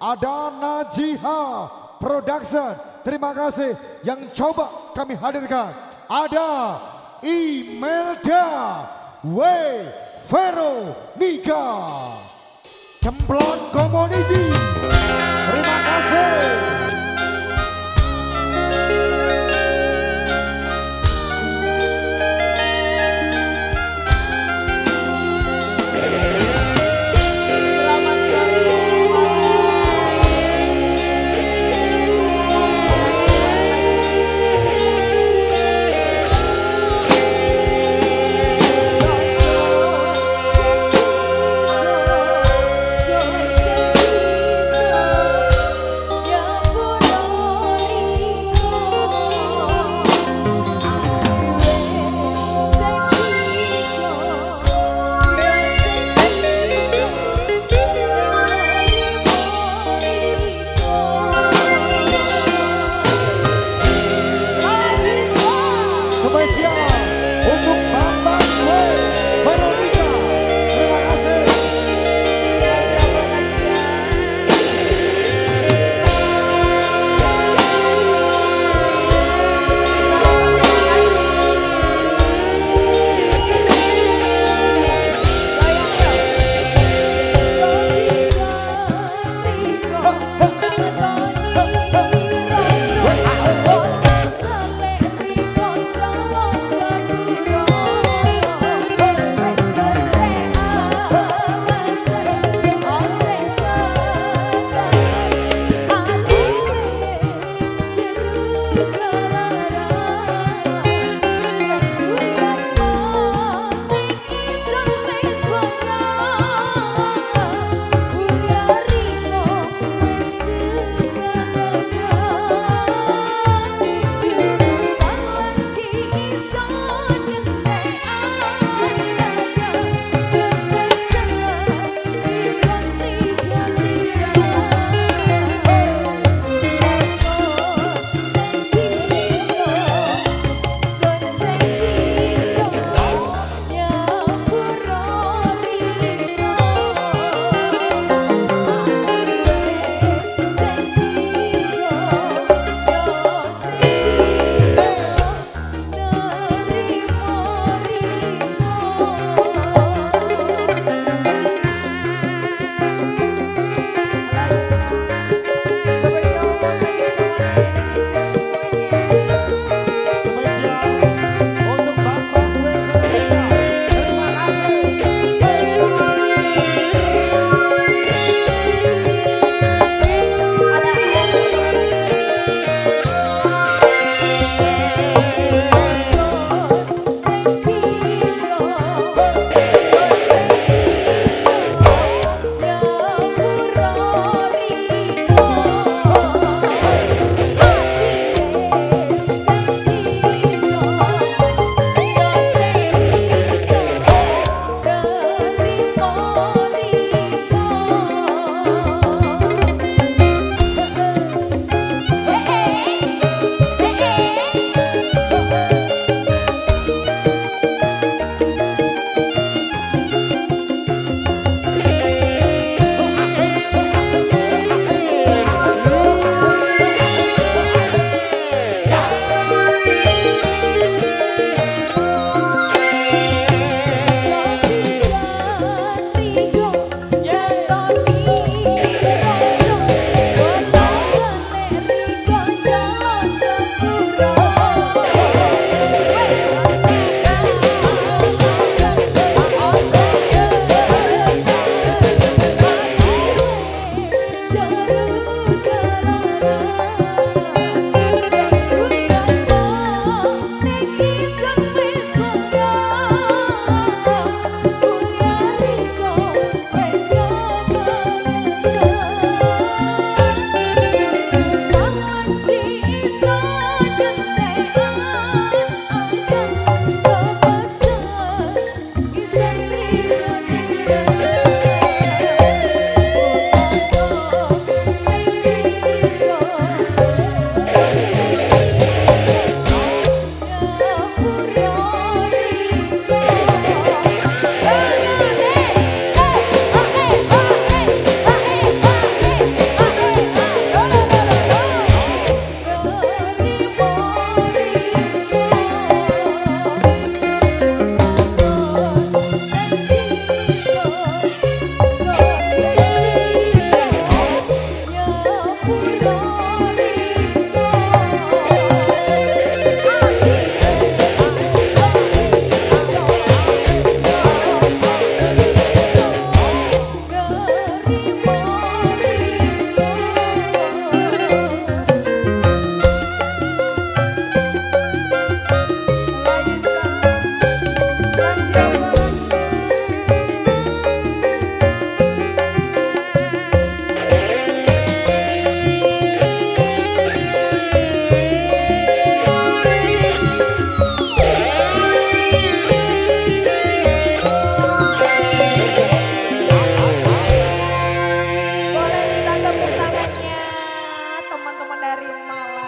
ada Najiha Production. Terima kasih yang coba kami hadirkan. Ada Imelda W. Veronica. Cemplon Community. Terima kasih. oh, oh.